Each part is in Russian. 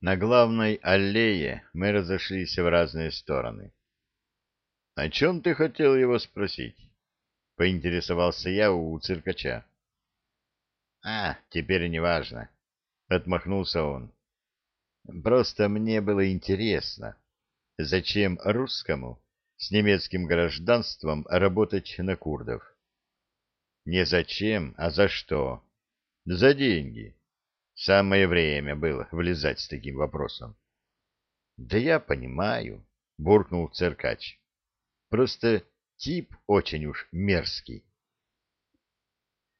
На главной аллее мы разошлись в разные стороны. — О чем ты хотел его спросить? — поинтересовался я у циркача. — А, теперь не важно, — отмахнулся он. — Просто мне было интересно, зачем русскому с немецким гражданством работать на курдов? Не зачем, а за что? За деньги. Самое время было влезать с таким вопросом. — Да я понимаю, — буркнул циркач. — Просто тип очень уж мерзкий.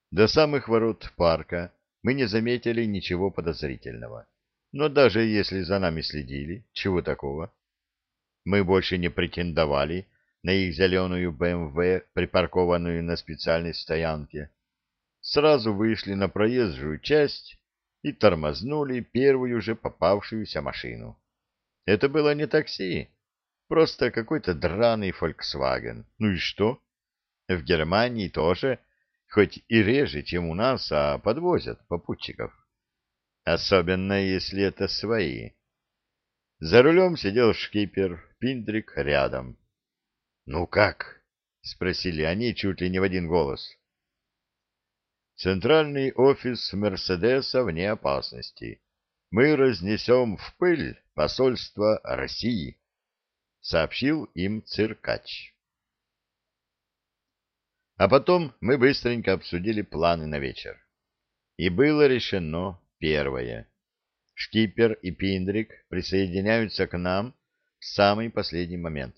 До самых ворот парка мы не заметили ничего подозрительного. Но даже если за нами следили, чего такого? Мы больше не претендовали на их зеленую БМВ, припаркованную на специальной стоянке. Сразу вышли на проезжую часть и тормознули первую же попавшуюся машину. Это было не такси, просто какой-то драный Volkswagen. Ну и что? В Германии тоже, хоть и реже, чем у нас, а подвозят попутчиков. Особенно, если это свои. За рулем сидел шкипер, Пиндрик рядом. «Ну как?» — спросили они чуть ли не в один голос. Центральный офис Мерседеса вне опасности. Мы разнесем в пыль посольство России, — сообщил им циркач. А потом мы быстренько обсудили планы на вечер. И было решено первое. Шкипер и Пиндрик присоединяются к нам в самый последний момент.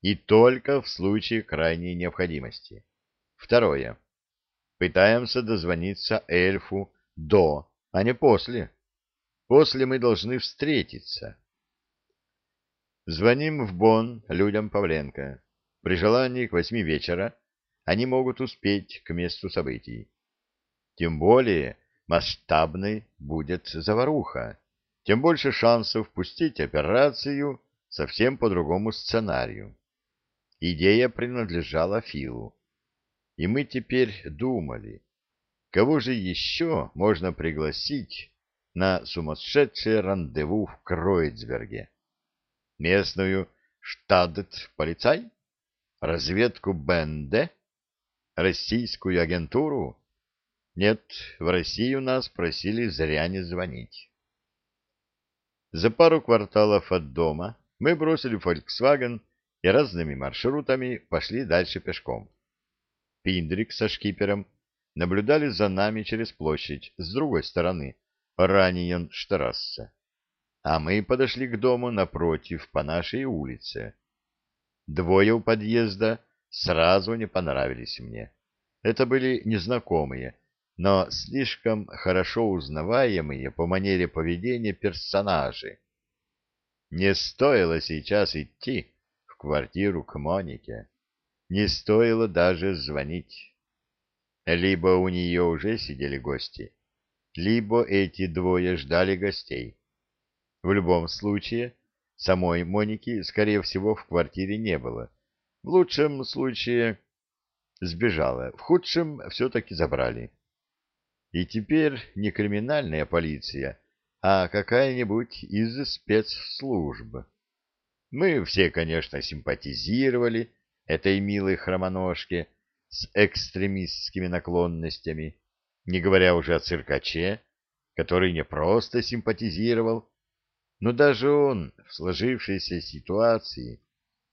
И только в случае крайней необходимости. Второе. Пытаемся дозвониться эльфу до, а не после. После мы должны встретиться. Звоним в Бон людям Павленко. При желании к восьми вечера они могут успеть к месту событий. Тем более масштабной будет заваруха, тем больше шансов пустить операцию совсем по другому сценарию. Идея принадлежала Филу. И мы теперь думали, кого же еще можно пригласить на сумасшедшее рандеву в Кроицберге? Местную штадт-полицай? Разведку БНД? Российскую агентуру? Нет, в Россию нас просили зря не звонить. За пару кварталов от дома мы бросили Volkswagen и разными маршрутами пошли дальше пешком. Пиндрик со шкипером наблюдали за нами через площадь с другой стороны, Раньенштрассе. А мы подошли к дому напротив, по нашей улице. Двое у подъезда сразу не понравились мне. Это были незнакомые, но слишком хорошо узнаваемые по манере поведения персонажи. Не стоило сейчас идти в квартиру к Монике не стоило даже звонить. Либо у нее уже сидели гости, либо эти двое ждали гостей. В любом случае, самой Моники, скорее всего, в квартире не было. В лучшем случае сбежала, в худшем все-таки забрали. И теперь не криминальная полиция, а какая-нибудь из спецслужб. Мы все, конечно, симпатизировали этой милой хромоножке с экстремистскими наклонностями, не говоря уже о циркаче, который не просто симпатизировал, но даже он в сложившейся ситуации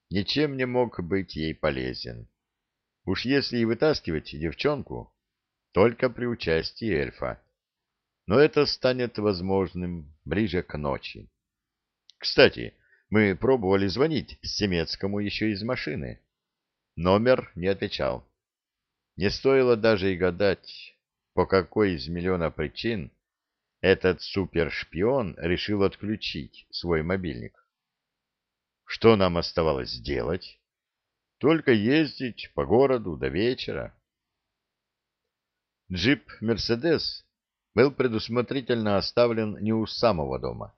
ничем не мог быть ей полезен. Уж если и вытаскивать девчонку, только при участии эльфа. Но это станет возможным ближе к ночи. Кстати, мы пробовали звонить Семецкому еще из машины. Номер не отвечал. Не стоило даже и гадать, по какой из миллиона причин этот супершпион решил отключить свой мобильник. Что нам оставалось сделать? Только ездить по городу до вечера. Джип «Мерседес» был предусмотрительно оставлен не у самого дома.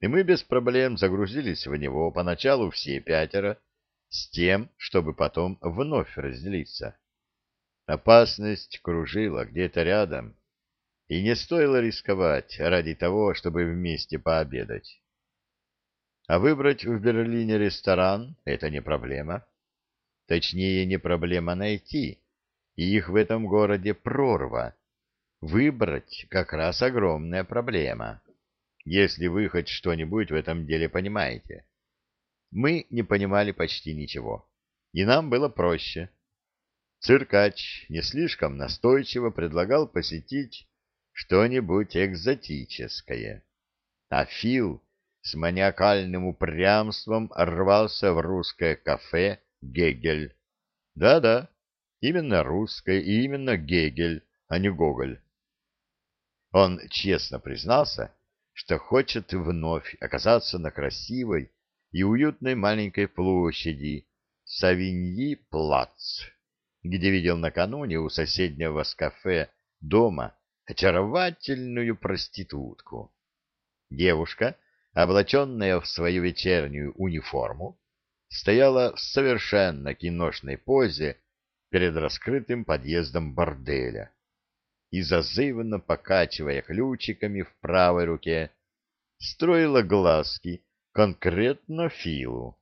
И мы без проблем загрузились в него поначалу все пятеро, с тем, чтобы потом вновь разделиться. Опасность кружила где-то рядом. и не стоило рисковать ради того, чтобы вместе пообедать. А выбрать в Берлине ресторан — это не проблема. Точнее, не проблема найти, и их в этом городе прорва. Выбрать как раз огромная проблема, если вы хоть что-нибудь в этом деле понимаете. Мы не понимали почти ничего, и нам было проще. Циркач не слишком настойчиво предлагал посетить что-нибудь экзотическое, а Фил с маниакальным упрямством рвался в русское кафе «Гегель». Да-да, именно русское и именно Гегель, а не Гоголь. Он честно признался, что хочет вновь оказаться на красивой и уютной маленькой площади Савиньи-Плац, где видел накануне у соседнего с кафе дома очаровательную проститутку. Девушка, облаченная в свою вечернюю униформу, стояла в совершенно киношной позе перед раскрытым подъездом борделя и, зазывно покачивая ключиками в правой руке, строила глазки конкретно Филу.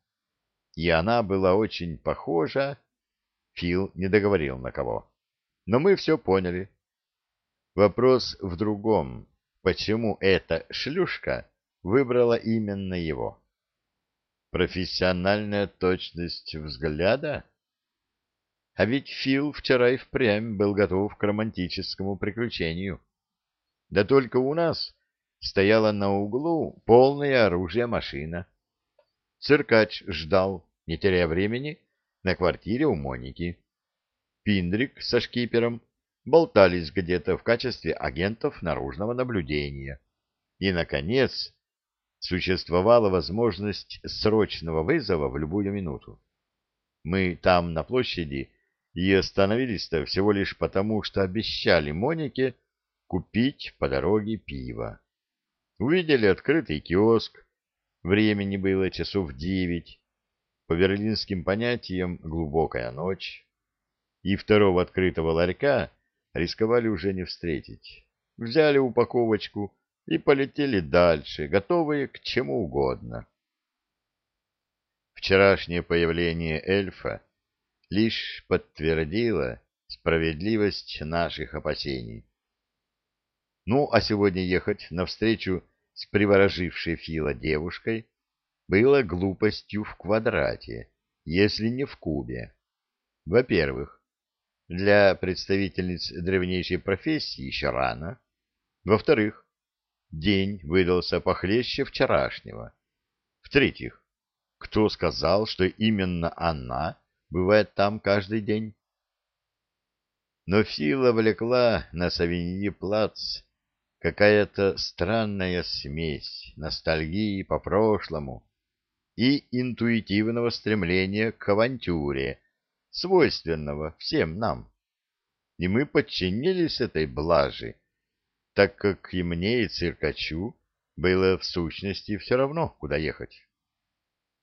И она была очень похожа... Фил не договорил на кого. Но мы все поняли. Вопрос в другом. Почему эта шлюшка выбрала именно его? Профессиональная точность взгляда? А ведь Фил вчера и впрямь был готов к романтическому приключению. Да только у нас стояла на углу полное оружие машина. Циркач ждал, не теряя времени, на квартире у Моники. Пиндрик со шкипером болтались где-то в качестве агентов наружного наблюдения. И, наконец, существовала возможность срочного вызова в любую минуту. Мы там, на площади, и остановились-то всего лишь потому, что обещали Монике купить по дороге пиво. Увидели открытый киоск, времени было часов девять, по берлинским понятиям глубокая ночь, и второго открытого ларька рисковали уже не встретить. Взяли упаковочку и полетели дальше, готовые к чему угодно. Вчерашнее появление эльфа лишь подтвердило справедливость наших опасений. Ну, а сегодня ехать навстречу с приворожившей Фила девушкой было глупостью в квадрате, если не в кубе. Во-первых, для представительниц древнейшей профессии еще рано. Во-вторых, день выдался похлеще вчерашнего. В-третьих, кто сказал, что именно она бывает там каждый день? Но Фила влекла на Савиньи плац какая-то странная смесь ностальгии по прошлому и интуитивного стремления к авантюре, свойственного всем нам. И мы подчинились этой блажи, так как и мне, и циркачу было в сущности все равно, куда ехать.